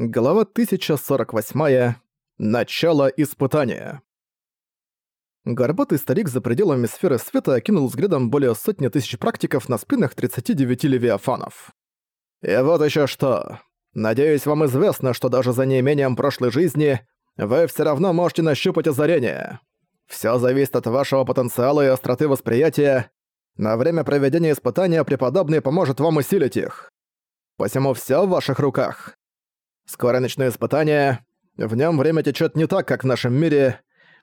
Глава 1048. Начало испытания. Горбатый старик за пределами сферы света окинул взглядом более сотни тысяч практиков на спинах 39 левиафанов. «И вот еще что. Надеюсь, вам известно, что даже за неимением прошлой жизни вы все равно можете нащупать озарение. Все зависит от вашего потенциала и остроты восприятия. На время проведения испытания преподобный поможет вам усилить их. Посему все в ваших руках. Скоро начну испытание. В нем время течет не так, как в нашем мире.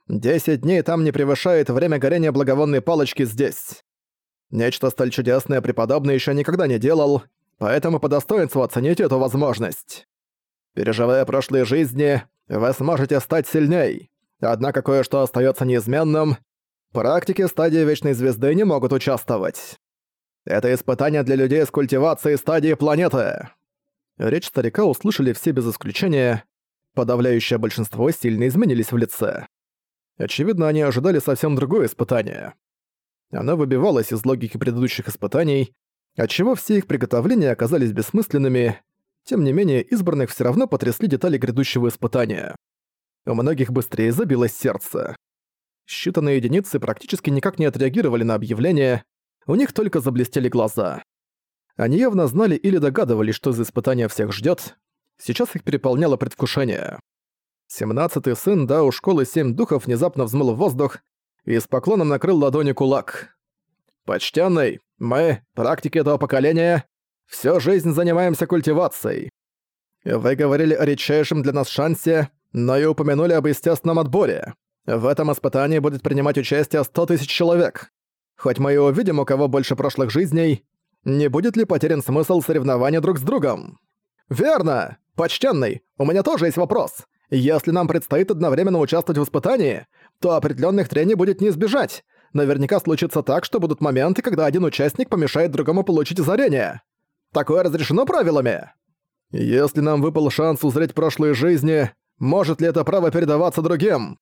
Десять дней там не превышает время горения благовонной палочки здесь. Нечто столь чудесное преподобный еще никогда не делал, поэтому по достоинству оцените эту возможность. Переживая прошлые жизни, вы сможете стать сильней. Однако кое-что остается неизменным. Практики стадии Вечной Звезды не могут участвовать. Это испытание для людей с культивацией стадии планеты. Речь старика услышали все без исключения. Подавляющее большинство сильно изменились в лице. Очевидно, они ожидали совсем другое испытание. Она выбивалась из логики предыдущих испытаний, отчего все их приготовления оказались бессмысленными, тем не менее избранных все равно потрясли детали грядущего испытания. У многих быстрее забилось сердце. Считанные единицы практически никак не отреагировали на объявление, у них только заблестели глаза. Они явно знали или догадывались, что за испытание всех ждет. Сейчас их переполняло предвкушение. Семнадцатый сын Дао Школы Семь Духов внезапно взмыл в воздух и с поклоном накрыл ладони кулак. «Почтенный, мы, практики этого поколения, всю жизнь занимаемся культивацией. Вы говорили о редчайшем для нас шансе, но и упомянули об естественном отборе. В этом испытании будет принимать участие сто тысяч человек. Хоть мы и увидим, у кого больше прошлых жизней, не будет ли потерян смысл соревнования друг с другом? Верно! Почтенный, у меня тоже есть вопрос. Если нам предстоит одновременно участвовать в испытании, то определенных трений будет не избежать. Наверняка случится так, что будут моменты, когда один участник помешает другому получить озарение. Такое разрешено правилами? Если нам выпал шанс узреть прошлые жизни, может ли это право передаваться другим?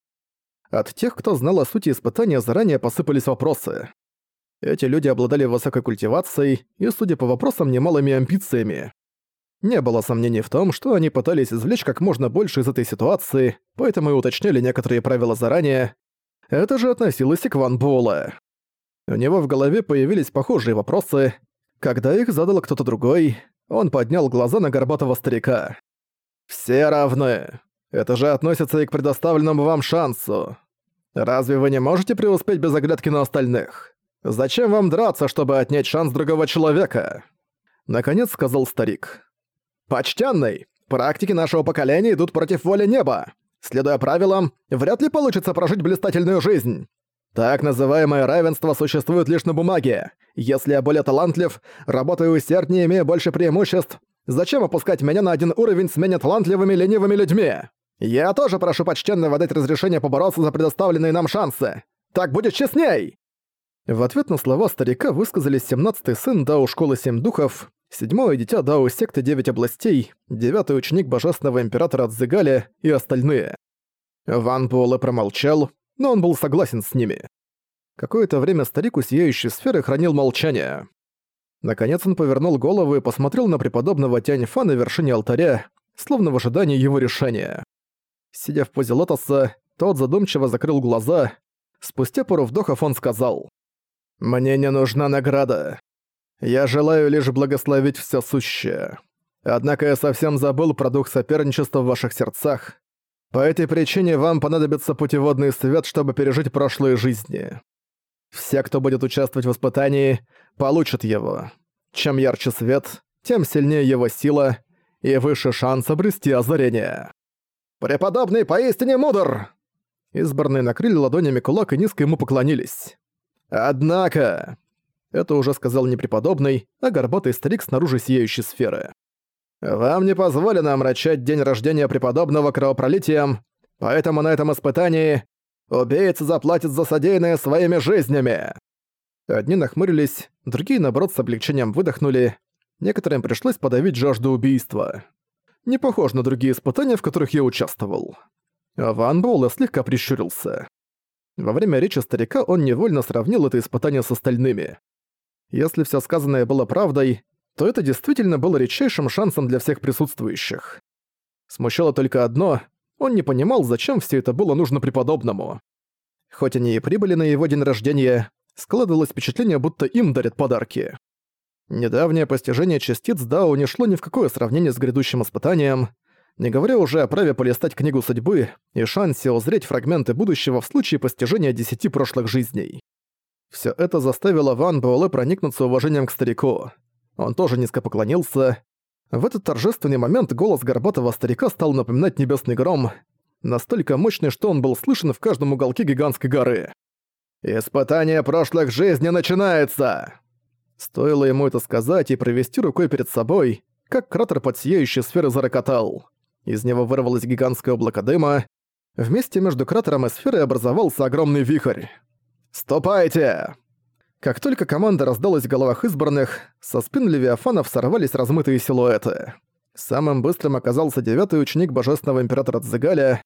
От тех, кто знал о сути испытания, заранее посыпались вопросы. Эти люди обладали высокой культивацией и, судя по вопросам, немалыми амбициями. Не было сомнений в том, что они пытались извлечь как можно больше из этой ситуации, поэтому и уточняли некоторые правила заранее. Это же относилось и к Ван Буэлэ. У него в голове появились похожие вопросы. Когда их задал кто-то другой, он поднял глаза на горбатого старика. «Все равны. Это же относится и к предоставленному вам шансу. Разве вы не можете преуспеть без оглядки на остальных? «Зачем вам драться, чтобы отнять шанс другого человека?» Наконец сказал старик. «Почтенный, практики нашего поколения идут против воли неба. Следуя правилам, вряд ли получится прожить блистательную жизнь. Так называемое равенство существует лишь на бумаге. Если я более талантлив, работаю усерднее, имею больше преимуществ, зачем опускать меня на один уровень с менее талантливыми ленивыми людьми? Я тоже прошу почтенного дать разрешение побороться за предоставленные нам шансы. Так будет честней!» В ответ на слова старика высказались 17-й сын Дао Школы Семь Духов, седьмое дитя Дао Секты Девять Областей, девятый ученик Божественного Императора Цзыгаля и остальные. Ван Буэлэ промолчал, но он был согласен с ними. Какое-то время старик у сияющей сферы хранил молчание. Наконец он повернул голову и посмотрел на преподобного Тянь-Фа на вершине алтаря, словно в ожидании его решения. Сидя в позе лотоса, тот задумчиво закрыл глаза. Спустя пару вдохов он сказал «Мне не нужна награда. Я желаю лишь благословить все сущее. Однако я совсем забыл про дух соперничества в ваших сердцах. По этой причине вам понадобится путеводный свет, чтобы пережить прошлые жизни. Все, кто будет участвовать в испытании, получат его. Чем ярче свет, тем сильнее его сила и выше шанс обрести озарение. «Преподобный поистине мудр!» Избранные накрыли ладонями кулак и низко ему поклонились. «Однако...» Это уже сказал не преподобный, а горбатый старик снаружи сияющей сферы. «Вам не позволено омрачать день рождения преподобного кровопролитием, поэтому на этом испытании убийца заплатит за содеянное своими жизнями!» Одни нахмурились, другие, наоборот, с облегчением выдохнули. Некоторым пришлось подавить жажду убийства. Не похож на другие испытания, в которых я участвовал. Ван Боула слегка прищурился. Во время речи старика он невольно сравнил это испытание с остальными. Если все сказанное было правдой, то это действительно было редчайшим шансом для всех присутствующих. Смущало только одно — он не понимал, зачем все это было нужно преподобному. Хоть они и прибыли на его день рождения, складывалось впечатление, будто им дарят подарки. Недавнее постижение частиц Дао не шло ни в какое сравнение с грядущим испытанием, не говоря уже о праве полистать книгу судьбы и шансе узреть фрагменты будущего в случае постижения десяти прошлых жизней. Все это заставило Ван Буэлэ проникнуться уважением к старику. Он тоже низко поклонился. В этот торжественный момент голос горбатого старика стал напоминать небесный гром, настолько мощный, что он был слышен в каждом уголке гигантской горы. «Испытание прошлых жизней начинается!» Стоило ему это сказать и провести рукой перед собой, как кратер под сияющей сферы зарокотал. Из него вырвалось гигантское облако дыма. Вместе между кратером и сферой образовался огромный вихрь. «Ступайте!» Как только команда раздалась в головах избранных, со спин Левиафанов сорвались размытые силуэты. Самым быстрым оказался девятый ученик Божественного Императора Цзигаля.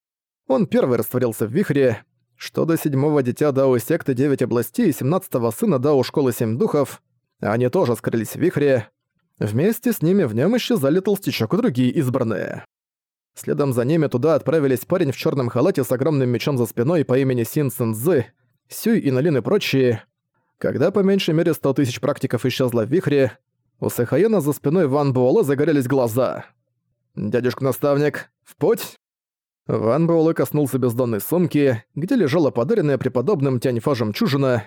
Он первый растворился в вихре. Что до седьмого дитя Дао Секты Девять Областей и семнадцатого сына Дао Школы Семь Духов, они тоже скрылись в вихре. Вместе с ними в нем исчезали толстячок и другие избранные. Следом за ними туда отправились парень в черном халате с огромным мечом за спиной по имени Син Сэн Цзы, Сюй и Налин и прочие. Когда по меньшей мере сто тысяч практиков исчезло в вихре, у Сэхаена за спиной Ван Буэлэ загорелись глаза. «Дядюшка-наставник, в путь?» Ван Буэлэ коснулся бездонной сумки, где лежала подаренная преподобным Тяньфа жемчужина.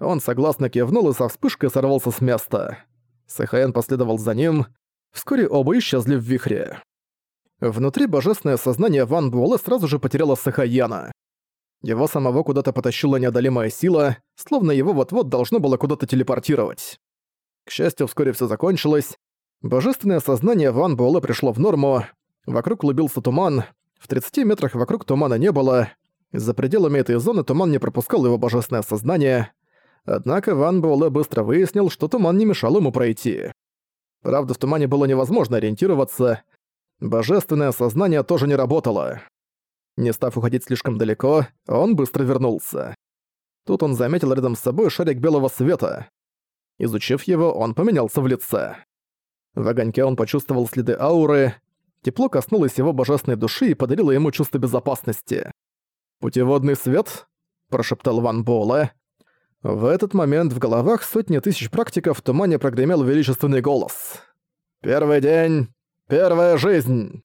Он согласно кивнул и со вспышкой сорвался с места. Сэхаен последовал за ним. Вскоре оба исчезли в вихре. Внутри божественное сознание Ван Буэлэ сразу же потеряло Сахаяна. Его самого куда-то потащила неодолимая сила, словно его вот-вот должно было куда-то телепортировать. К счастью, вскоре все закончилось. Божественное сознание Ван Буэлэ пришло в норму. Вокруг клубился туман. В 30 метрах вокруг тумана не было. За пределами этой зоны туман не пропускал его божественное сознание. Однако Ван Буэлэ быстро выяснил, что туман не мешал ему пройти. Правда, в тумане было невозможно ориентироваться, Божественное сознание тоже не работало. Не став уходить слишком далеко, он быстро вернулся. Тут он заметил рядом с собой шарик белого света. Изучив его, он поменялся в лице. В огоньке он почувствовал следы ауры. Тепло коснулось его божественной души и подарило ему чувство безопасности. «Путеводный свет?» – прошептал Ван Буэлэ. В этот момент в головах сотни тысяч практиков в тумане прогремел величественный голос. «Первый день Первая жизнь!»